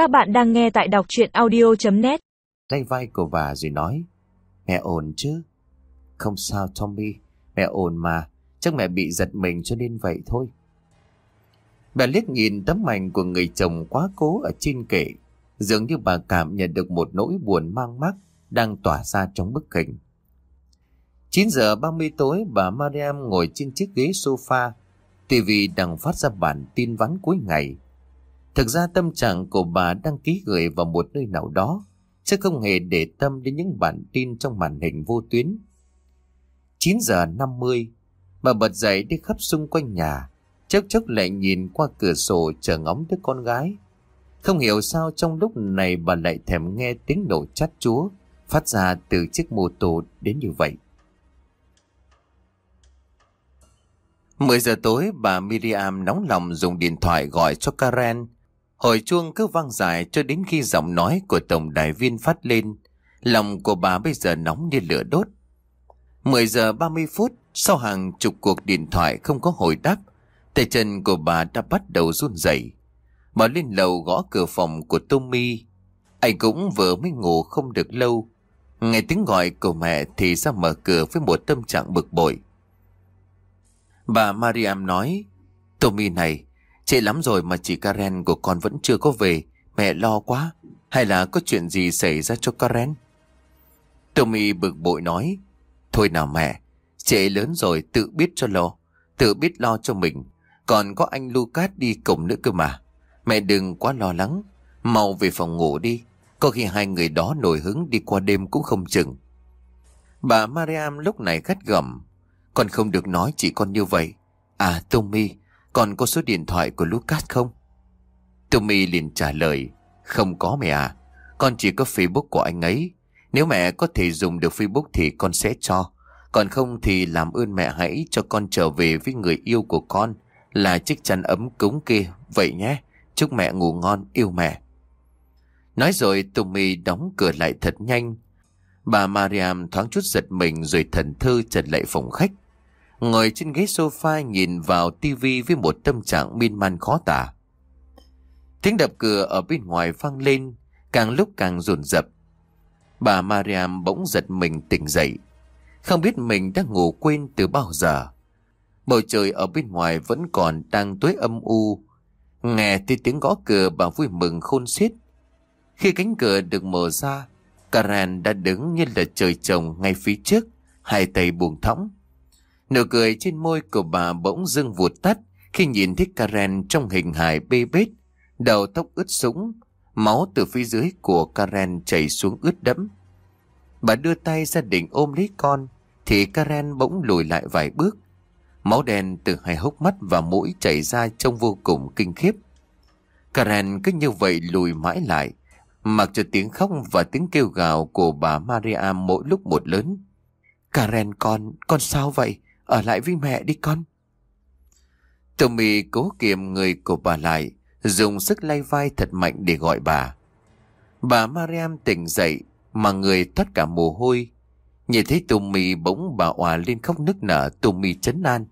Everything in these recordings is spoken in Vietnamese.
Các bạn đang nghe tại đọc chuyện audio.net Tay vai của bà rồi nói, Mẹ ổn chứ? Không sao, Tommy, Mẹ ổn mà. Chắc mẹ bị giật mình cho nên vậy thôi. Bà liếc nhìn tấm ảnh của người chồng quá cố ở trên kệ. Dường như bà cảm nhận được một nỗi buồn mang mắc Đang tỏa ra trong bức hình. 9 giờ 30 tối, bà Mariam ngồi trên chiếc ghế sofa. TV đang phát ra bản tin vắn cuối ngày. Thực ra tâm trạng của bà đăng ký gửi vào một nơi nào đó, Chứ không hề để tâm đến những bản tin trong màn hình vô tuyến. 9 giờ 50 Bà bật dậy đi khắp xung quanh nhà Chốc chốc lại nhìn qua cửa sổ chờ ngóng đứa con gái. Không hiểu sao trong lúc này bà lại thèm nghe tiếng nổ chát chúa Phát ra từ chiếc mô tô đến như vậy. 10 giờ tối, bà Miriam nóng lòng dùng điện thoại gọi cho Karen. Hồi chuông cứ vang dài cho đến khi giọng nói của tổng đài viên phát lên. Lòng của bà bây giờ nóng như lửa đốt. 10 giờ 30 phút, sau hàng chục cuộc điện thoại không có hồi đáp, tay chân của bà đã bắt đầu run rẩy. Bà lên lầu gõ cửa phòng của Tommy. Anh cũng vừa mới ngủ không được lâu. Nghe tiếng gọi của mẹ thì ra mở cửa với một tâm trạng bực bội. Bà Mariam nói, Tommy này, Trễ lắm rồi mà chị Karen của con vẫn chưa có về. Mẹ lo quá. Hay là có chuyện gì xảy ra cho Karen? Tommy bực bội nói. Thôi nào mẹ. Trễ lớn rồi tự biết cho lo. Tự biết lo cho mình. Còn có anh Lucas đi cùng nữa cơ mà. Mẹ đừng quá lo lắng. Mau về phòng ngủ đi. Có khi hai người đó nổi hứng đi qua đêm cũng không chừng. Bà Mariam lúc này gắt gầm. Con không được nói chị con như vậy. À Tommy, còn có số điện thoại của Lucas không? Tommy liền trả lời, Không có mẹ à. Con chỉ có Facebook của anh ấy. Nếu mẹ có thể dùng được Facebook thì con sẽ cho. Còn không thì làm ơn mẹ hãy cho con trở về với người yêu của con, Là chiếc chăn ấm cúng kia. Vậy nhé. Chúc mẹ ngủ ngon, yêu mẹ. Nói rồi, Tommy đóng cửa lại thật nhanh. Bà Mariam thoáng chút giật mình rồi thần thư trật lại phòng khách ngồi trên ghế sofa nhìn vào tivi với một tâm trạng miên man khó tả. Tiếng đập cửa ở bên ngoài vang lên, càng lúc càng rồn rập. Bà Mariam bỗng giật mình tỉnh dậy, không biết mình đã ngủ quên từ bao giờ. Bầu trời ở bên ngoài vẫn còn đang tối âm u. Nghe thấy tiếng gõ cửa bà vui mừng khôn xiết. Khi cánh cửa được mở ra, Karen đã đứng như là trời trồng ngay phía trước, hai tay buông thõng. Nụ cười trên môi của bà bỗng dưng vụt tắt khi nhìn thấy Karen trong hình hài bê bết, đầu tóc ướt sũng, máu từ phía dưới của Karen chảy xuống ướt đẫm. Bà đưa tay ra định ôm lấy con, thì Karen bỗng lùi lại vài bước. Máu đen từ hai hốc mắt và mũi chảy ra trông vô cùng kinh khiếp. Karen cứ như vậy lùi mãi lại, mặc cho tiếng khóc và tiếng kêu gào của bà Maria mỗi lúc một lớn. Karen con, con sao vậy? Ở lại với mẹ đi con. Tommy cố kiềm người của bà lại, dùng sức lay vai thật mạnh để gọi bà. Bà Mariam tỉnh dậy, mà người tất cả mồ hôi. Nhìn thấy Tommy bỗng bà òa lên khóc nức nở Tommy chấn an.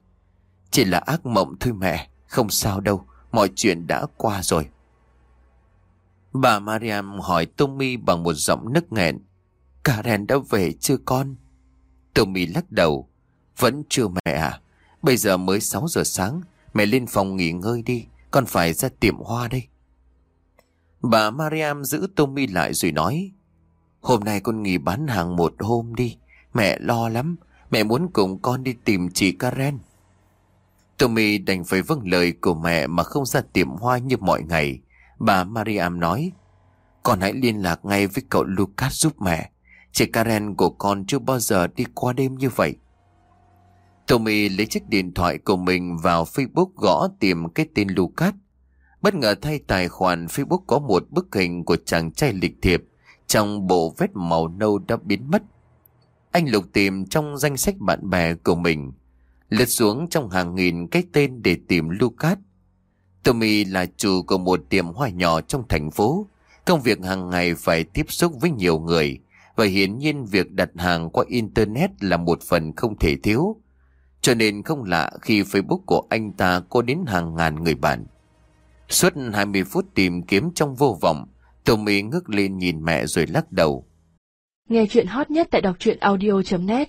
Chỉ là ác mộng thôi mẹ, không sao đâu, mọi chuyện đã qua rồi. Bà Mariam hỏi Tommy bằng một giọng nức nghẹn. Karen đã về chưa con? Tommy lắc đầu. Vẫn chưa mẹ à? Bây giờ mới 6 giờ sáng, mẹ lên phòng nghỉ ngơi đi, con phải ra tiệm hoa đây. Bà Mariam giữ Tommy lại rồi nói, hôm nay con nghỉ bán hàng một hôm đi, mẹ lo lắm, mẹ muốn cùng con đi tìm chị Karen. Tommy đành phải vâng lời của mẹ mà không ra tiệm hoa như mọi ngày. Bà Mariam nói, con hãy liên lạc ngay với cậu Lucas giúp mẹ. Chị Karen của con chưa bao giờ đi qua đêm như vậy. Tommy lấy chiếc điện thoại của mình vào Facebook gõ tìm cái tên Lucas. Bất ngờ thay tài khoản Facebook có một bức hình của chàng trai lịch thiệp trong bộ vest màu nâu đã biến mất. Anh lục tìm trong danh sách bạn bè của mình, lật xuống trong hàng nghìn cái tên để tìm Lucas. Tommy là chủ của một tiệm hoa nhỏ trong thành phố. Công việc hàng ngày phải tiếp xúc với nhiều người và hiển nhiên việc đặt hàng qua Internet là một phần không thể thiếu. Cho nên không lạ khi Facebook của anh ta có đến hàng ngàn người bạn. Suốt 20 phút tìm kiếm trong vô vọng, Tommy ngước lên nhìn mẹ rồi lắc đầu. Nghe chuyện hot nhất tại đọc truyện audio.net